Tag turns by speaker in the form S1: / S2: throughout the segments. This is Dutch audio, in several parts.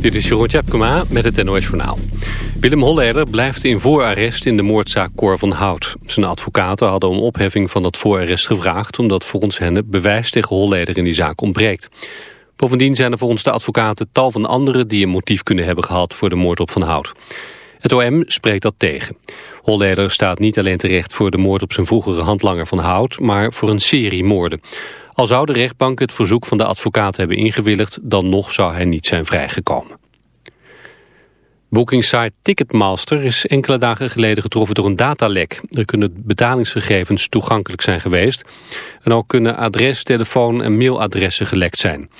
S1: Dit is Jeroen Tjepkema met het NOS Journaal. Willem Holleder blijft in voorarrest in de moordzaak Cor van Hout. Zijn advocaten hadden om opheffing van dat voorarrest gevraagd... omdat volgens hen het bewijs tegen Holleder in die zaak ontbreekt. Bovendien zijn er volgens de advocaten tal van anderen... die een motief kunnen hebben gehad voor de moord op Van Hout. Het OM spreekt dat tegen. Holleder staat niet alleen terecht voor de moord op zijn vroegere handlanger Van Hout... maar voor een serie moorden. Al zou de rechtbank het verzoek van de advocaat hebben ingewilligd... dan nog zou hij niet zijn vrijgekomen. Bookingsite Ticketmaster is enkele dagen geleden getroffen door een datalek. Er kunnen betalingsgegevens toegankelijk zijn geweest. En ook kunnen adres, telefoon en mailadressen gelekt zijn.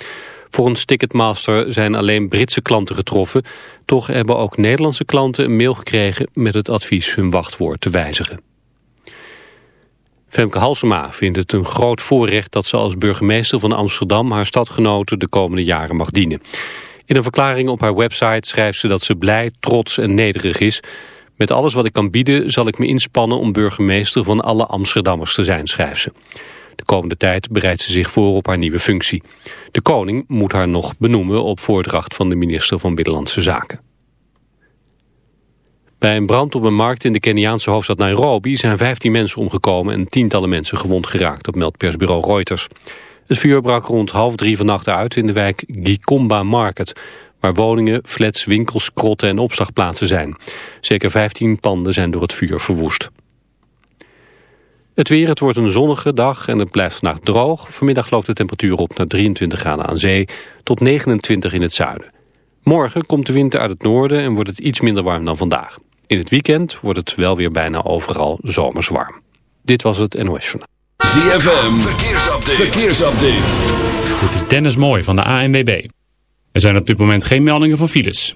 S1: Volgens Ticketmaster zijn alleen Britse klanten getroffen. Toch hebben ook Nederlandse klanten een mail gekregen met het advies hun wachtwoord te wijzigen. Femke Halsema vindt het een groot voorrecht dat ze als burgemeester van Amsterdam haar stadgenoten de komende jaren mag dienen. In een verklaring op haar website schrijft ze dat ze blij, trots en nederig is. Met alles wat ik kan bieden zal ik me inspannen om burgemeester van alle Amsterdammers te zijn, schrijft ze. De komende tijd bereidt ze zich voor op haar nieuwe functie. De koning moet haar nog benoemen op voordracht van de minister van Binnenlandse Zaken. Bij een brand op een markt in de Keniaanse hoofdstad Nairobi zijn 15 mensen omgekomen en tientallen mensen gewond geraakt, dat meldt persbureau Reuters. Het vuur brak rond half drie vannacht uit in de wijk Gikomba Market, waar woningen, flats, winkels, krotten en opslagplaatsen zijn. Zeker 15 panden zijn door het vuur verwoest. Het weer, het wordt een zonnige dag en het blijft vandaag droog. Vanmiddag loopt de temperatuur op naar 23 graden aan zee tot 29 in het zuiden. Morgen komt de winter uit het noorden en wordt het iets minder warm dan vandaag. In het weekend wordt het wel weer bijna overal zomers warm. Dit was het NOS Journaal.
S2: ZFM, verkeersupdate. verkeersupdate.
S3: Dit is Dennis Mooi van de ANWB. Er zijn op dit moment geen meldingen van files.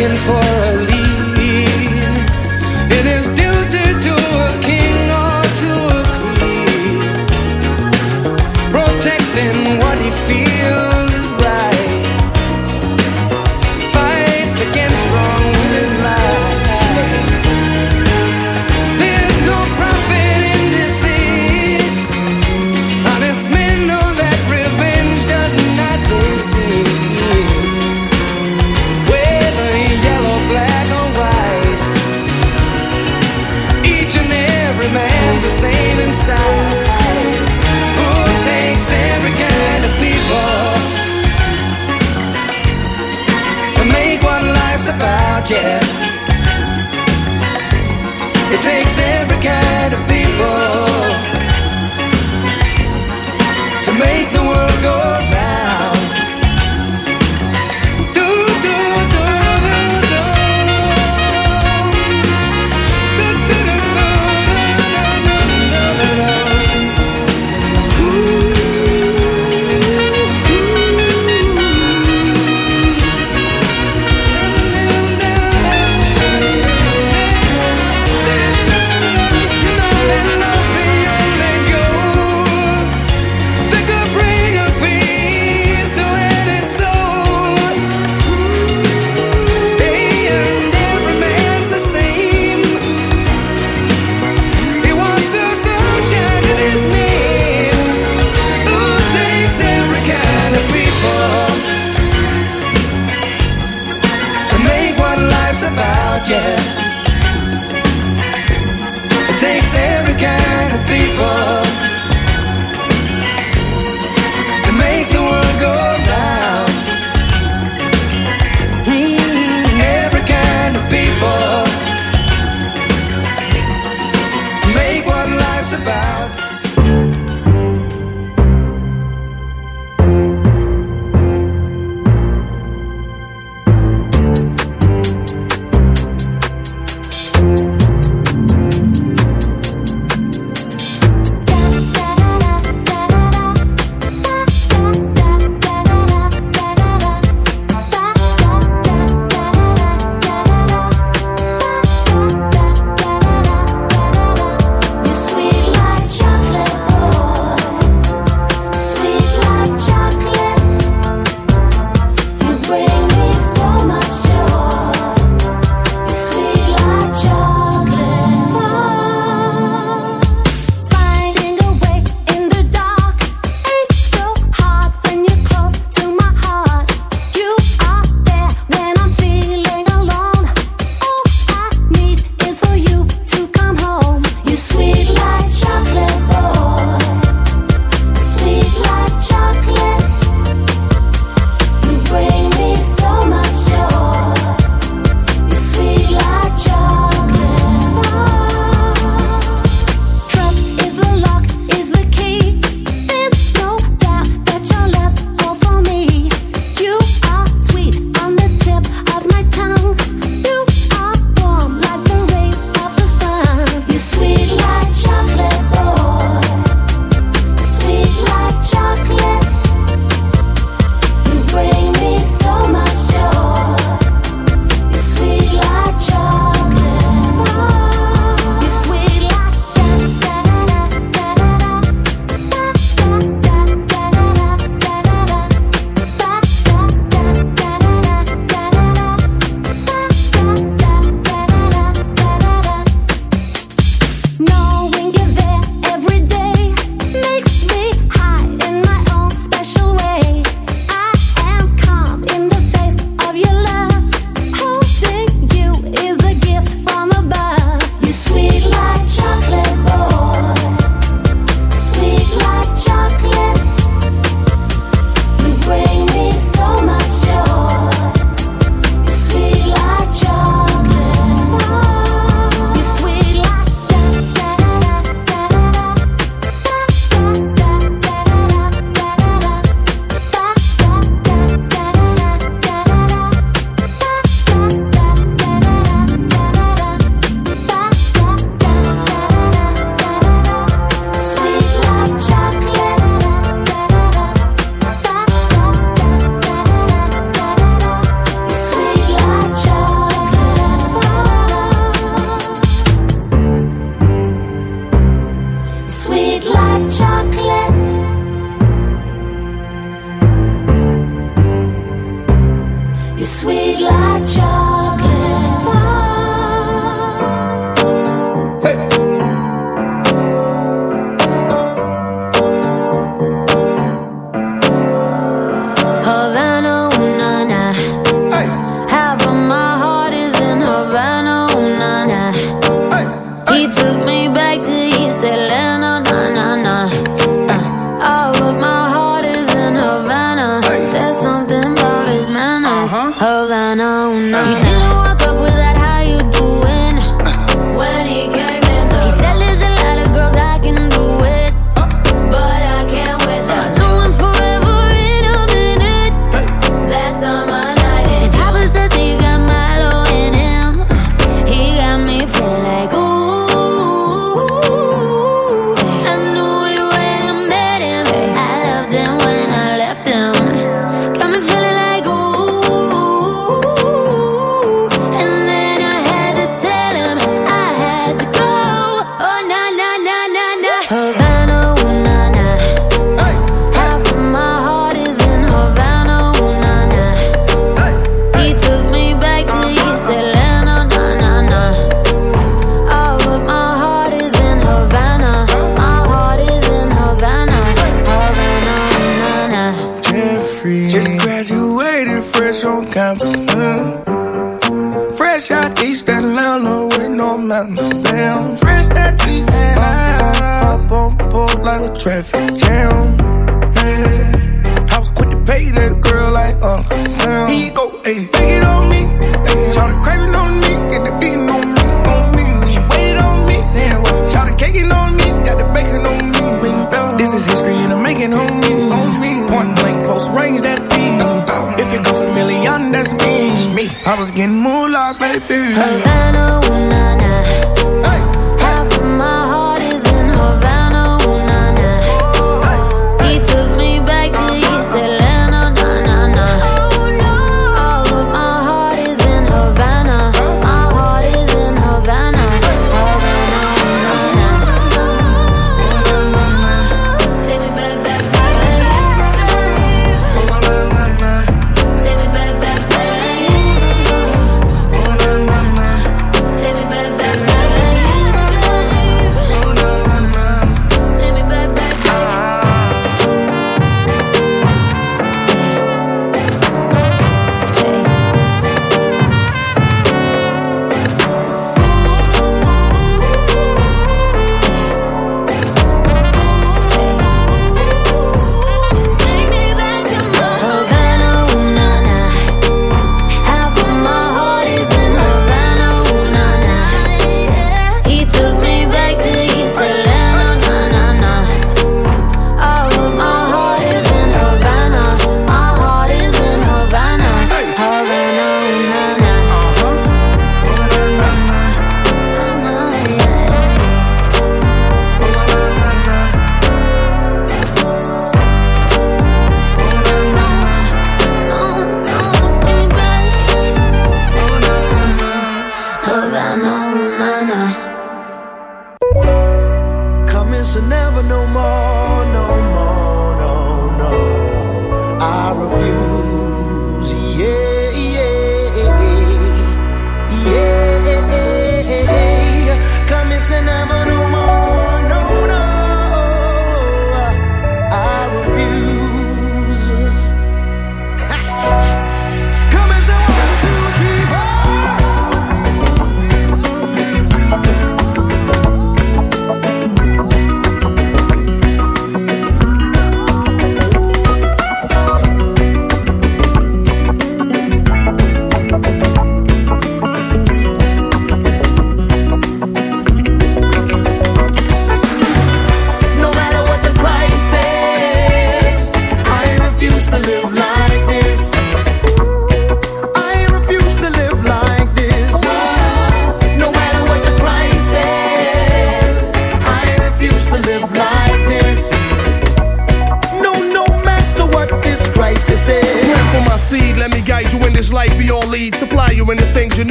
S4: looking for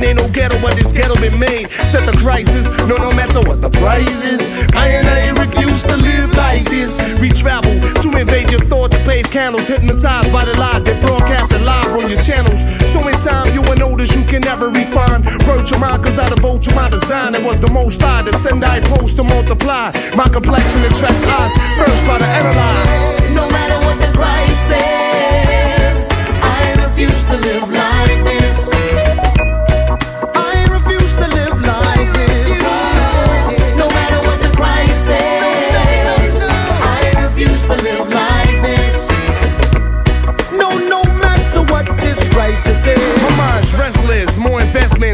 S4: It
S5: ain't no ghetto, but this ghetto been made. Set the crisis, no, no matter what the price is. I and I refuse to live like this. We travel to invade your thought, to pave candles, hypnotized by the lies they broadcast live on your channels. So in time, you will notice you can never refine. Word to mind, cause I devote to my design. It was the most I to send, I post to multiply. My complexion attracts eyes, first by the analyze.
S6: No matter what the price is, I refuse to live like this.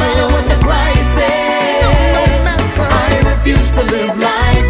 S6: No matter what the price is, I refuse to live like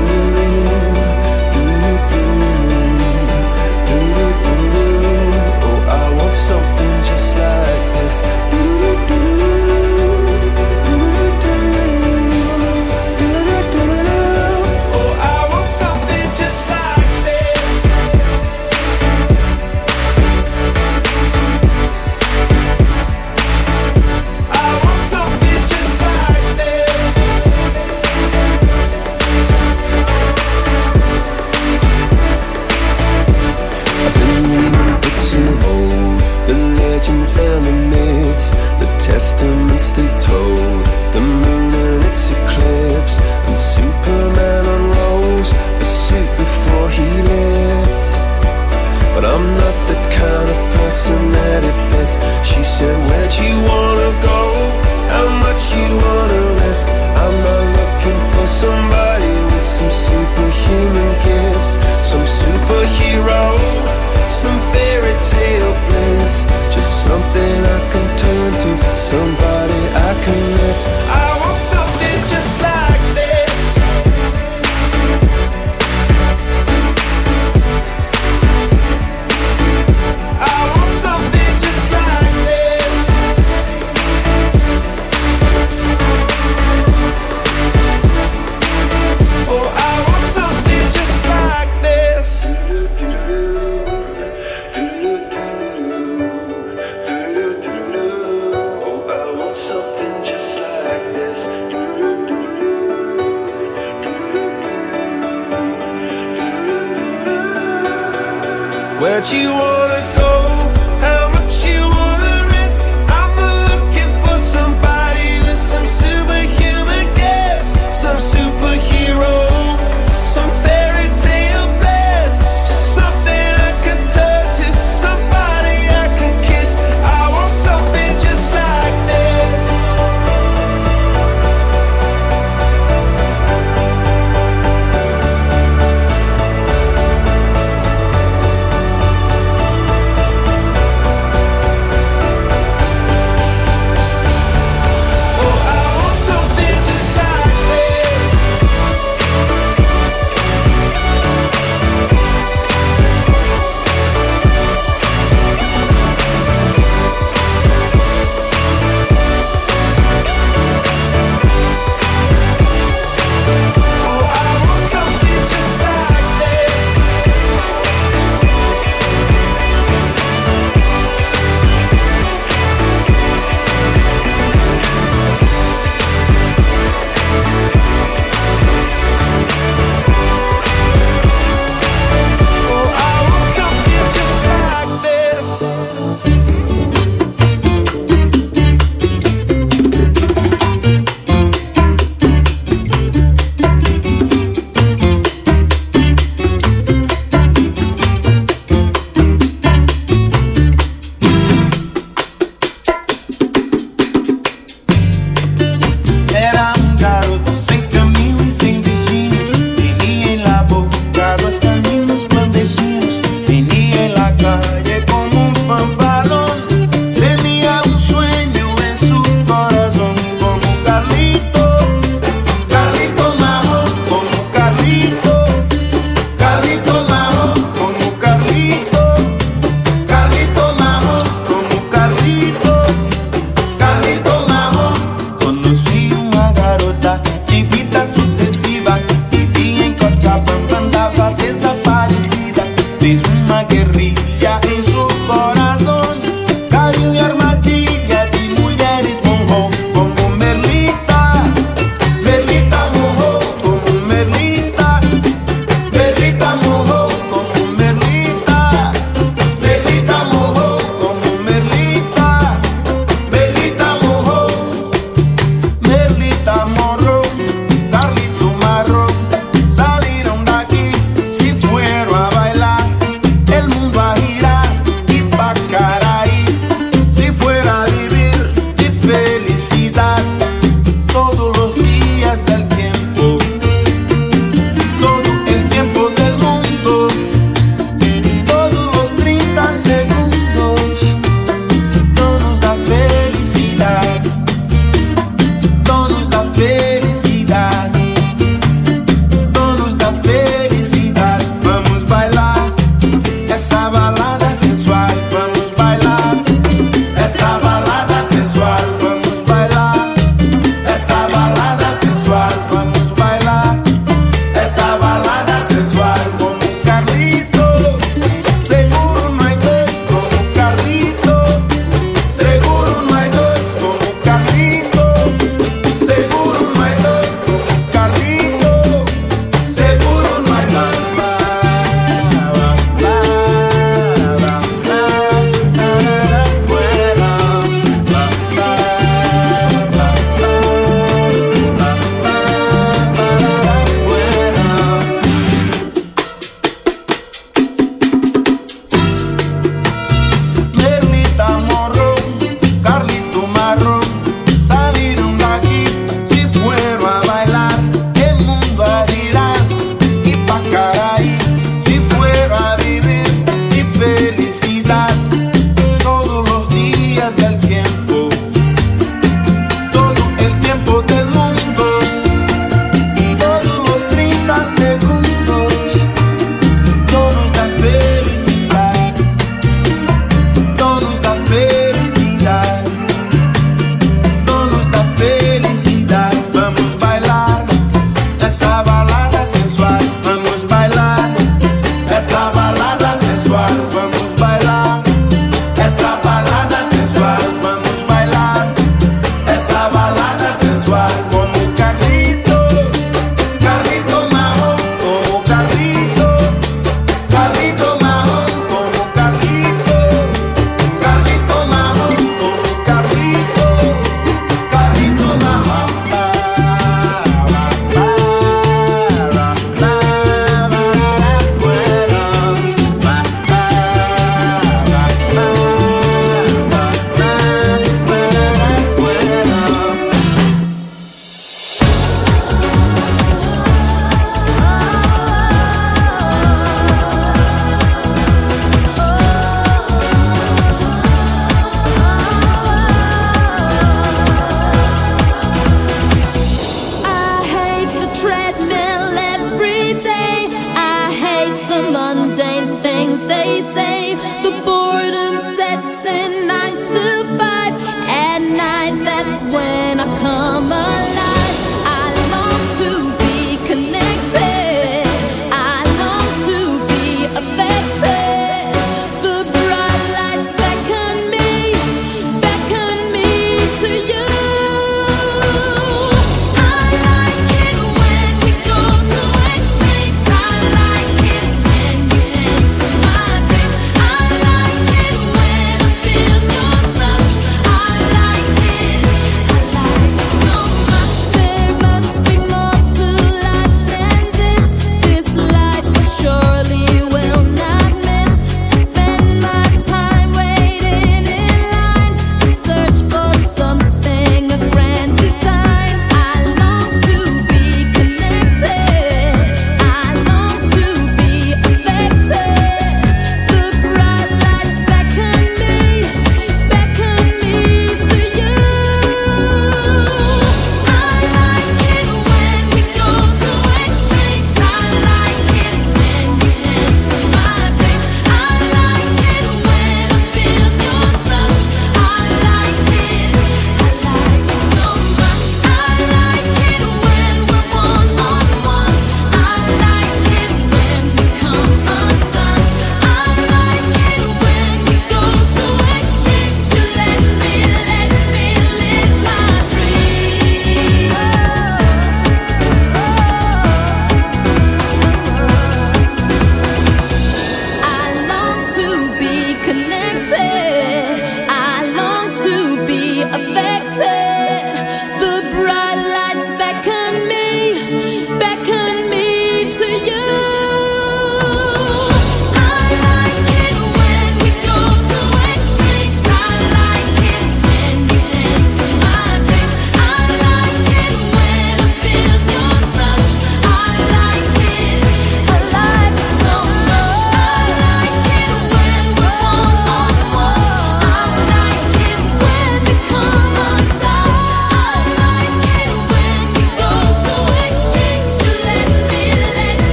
S7: this.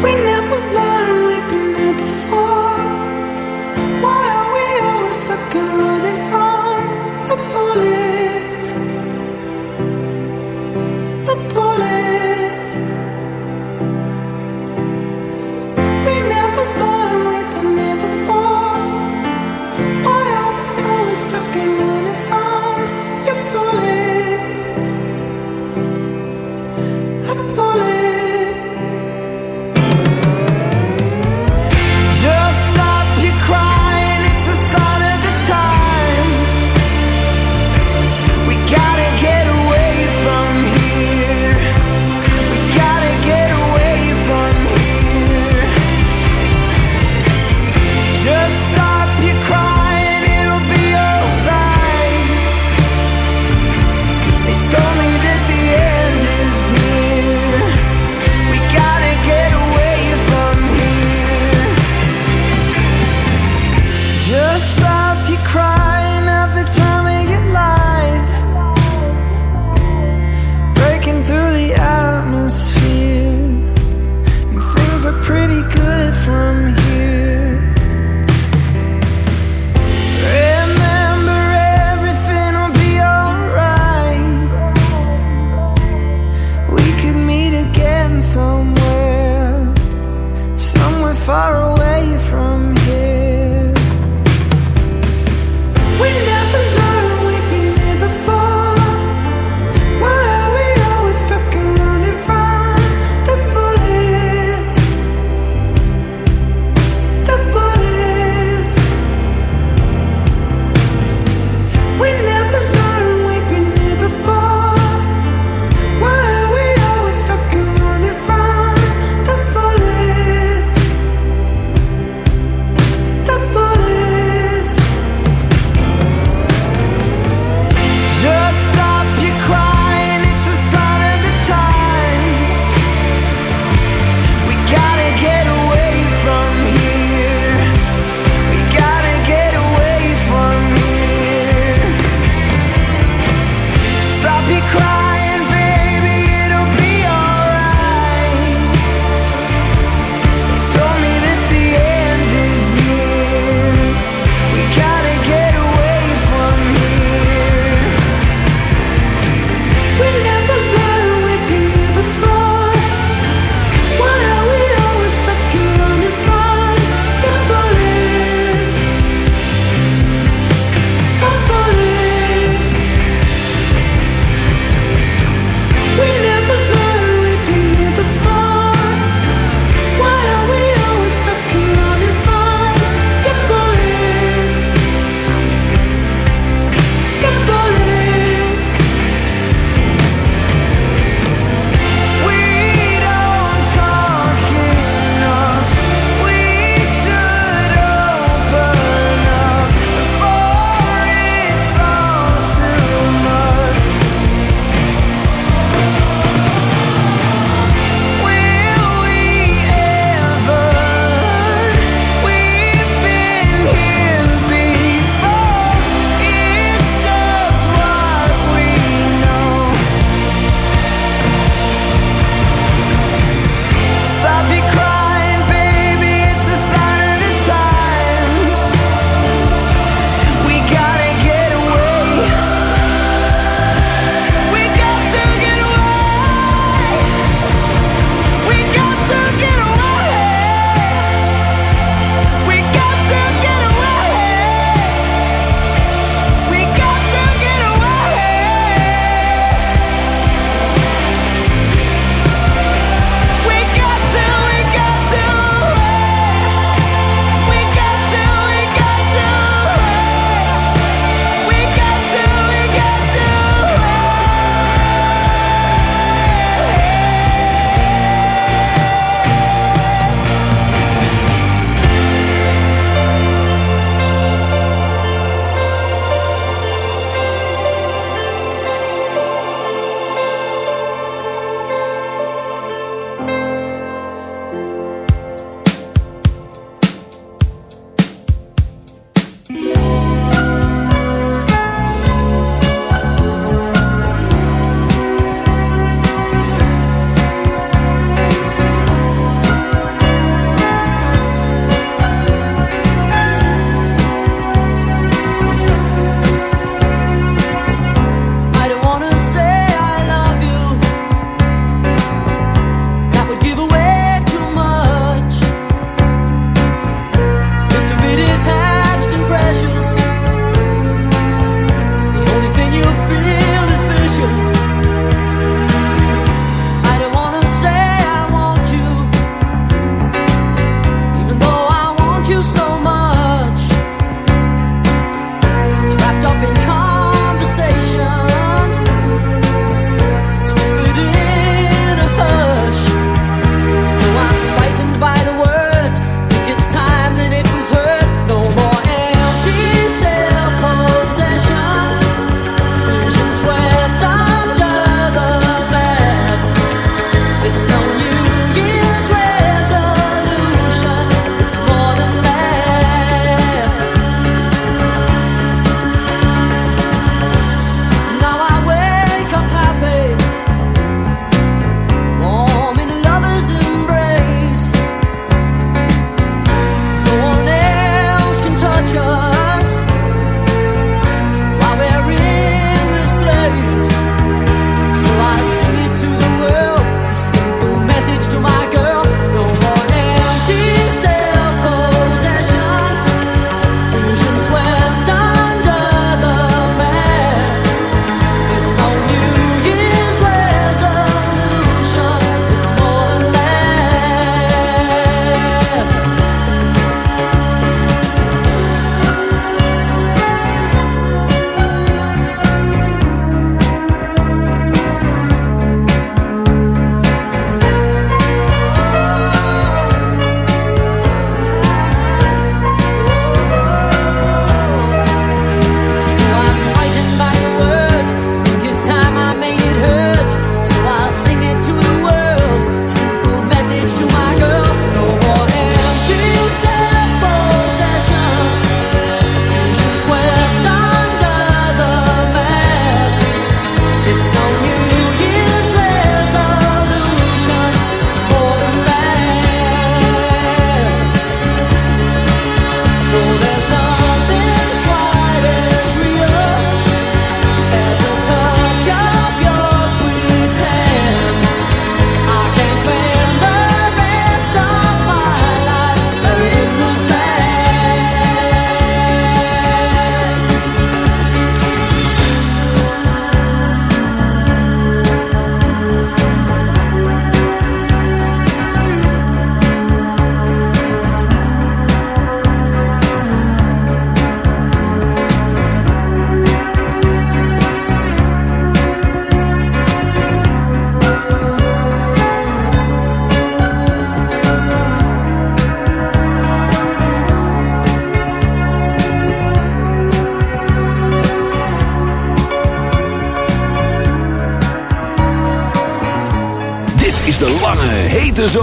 S8: fui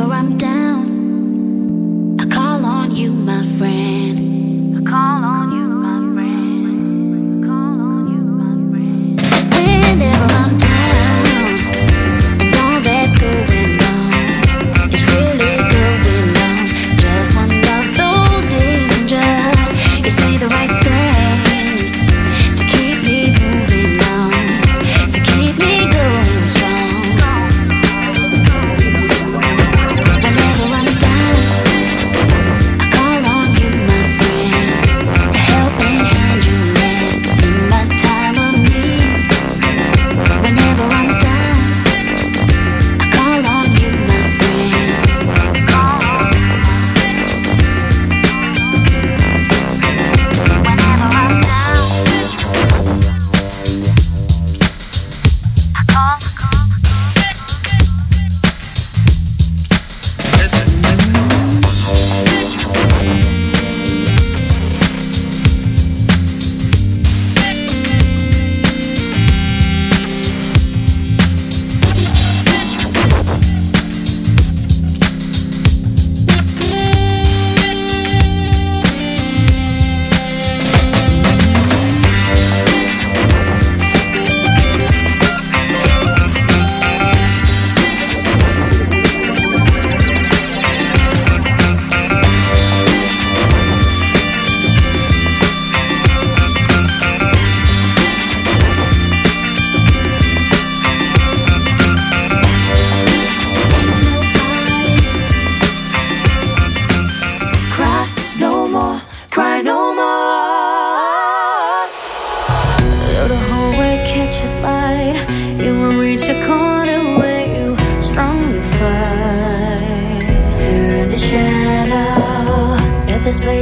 S9: whether I'm down.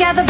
S4: Together.